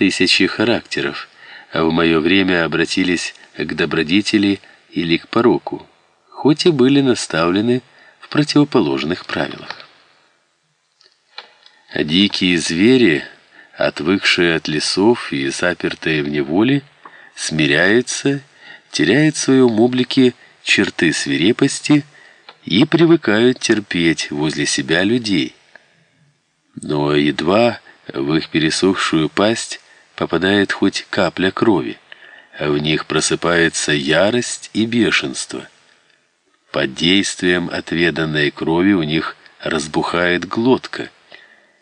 тысячи характеров, а в мое время обратились к добродетели или к пороку, хоть и были наставлены в противоположных правилах. А дикие звери, отвыкшие от лесов и запертые в неволе, смиряются, теряют в своем облике черты свирепости и привыкают терпеть возле себя людей. Но едва в их пересохшую пасть попадает хоть капля крови, а в них просыпается ярость и бешенство. Под действием отведанной крови у них разбухает глотка,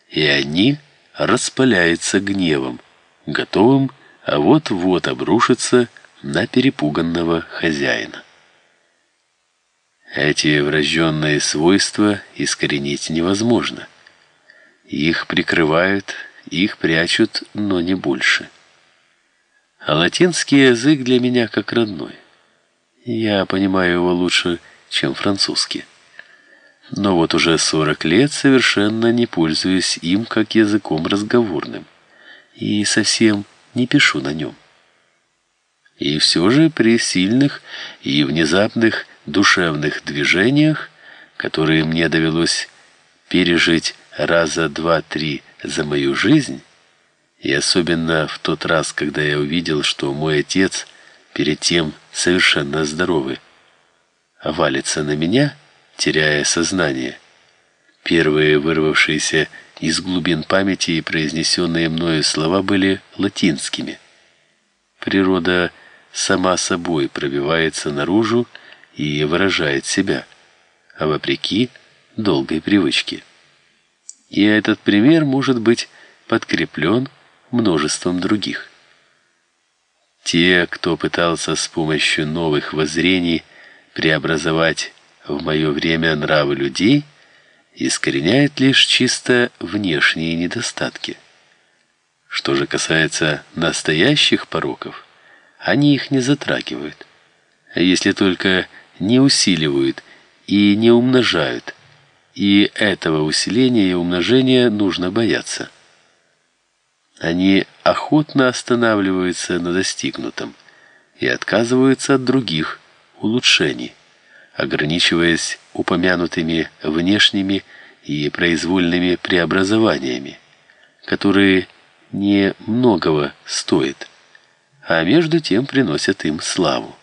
и они распаляются гневом, готовым а вот-вот обрушиться на перепуганного хозяина. Эти врожденные свойства искоренить невозможно. Их прикрывают, их прячут, но не больше. А латинский язык для меня как родной. Я понимаю его лучше, чем французский. Но вот уже 40 лет совершенно не пользуюсь им как языком разговорным. И совсем не пишу на нем. И все же при сильных и внезапных душевных движениях, которые мне довелось пережить раза два-три за мою жизнь, и особенно в тот раз, когда я увидел, что мой отец перед тем совершенно здоровый, валится на меня, теряя сознание. Первые вырвавшиеся из глубин памяти и произнесенные мною слова были латинскими. Природа сама собой пробивается наружу и выражает себя, а вопреки долгой привычке. И этот пример может быть подкреплен множеством других. Те, кто пытался с помощью новых воззрений преобразовать в мое время нравы людей, искореняют лишь чисто внешние недостатки. Что же касается настоящих пороков, они их не затрагивают, если только не усиливают и не умножают и этого усиления и умножения нужно бояться. Они охотно останавливаются на достигнутом и отказываются от других улучшений, ограничиваясь упомянутыми внешними и произвольными преобразованиями, которые не многого стоят, а между тем приносят им славу.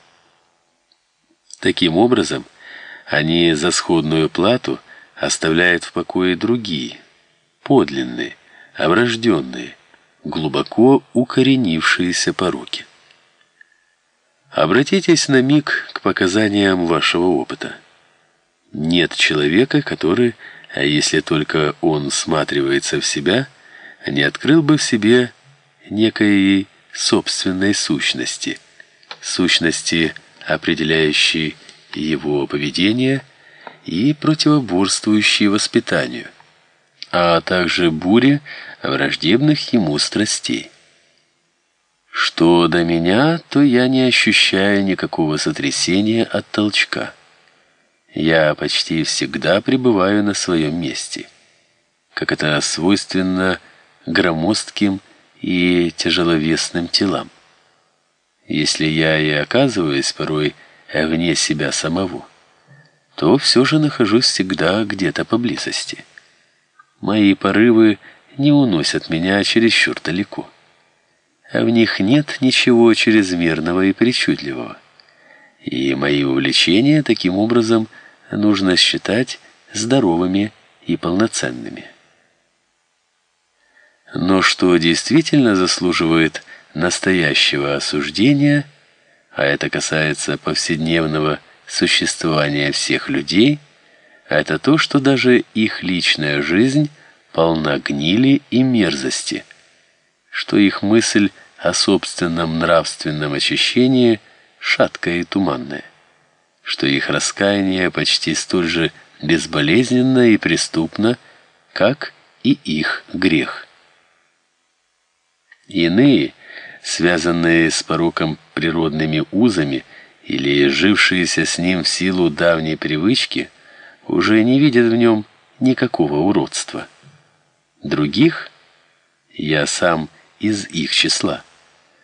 Таким образом, они за сходную плату – оставляет в покое другие, подлинные, оброжденные, глубоко укоренившиеся пороки. Обратитесь на миг к показаниям вашего опыта. Нет человека, который, а если только он сматривается в себя, не открыл бы в себе некой собственной сущности, сущности, определяющей его поведение – и противоборствующие воспитанию, а также буре враждебных ему страстей. Что до меня, то я не ощущаю никакого сотрясения от толчка. Я почти всегда пребываю на своем месте, как это свойственно громоздким и тяжеловесным телам. Если я и оказываюсь порой вне себя самого, то все же нахожусь всегда где-то поблизости. Мои порывы не уносят меня чересчур далеко. А в них нет ничего чрезмерного и причудливого. И мои увлечения таким образом нужно считать здоровыми и полноценными. Но что действительно заслуживает настоящего осуждения, а это касается повседневного существования всех людей это то, что даже их личная жизнь полна гнили и мерзости, что их мысль о собственном нравственном очищении шаткая и туманная, что их раскаяние почти столь же безболезненно и преступно, как и их грех. Иные, связанные с пороком природными узами, или жившиеся с ним в силу давней привычки, уже не видят в нем никакого уродства. Других я сам из их числа.